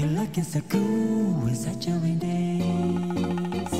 You're looking so cool with such a rain days.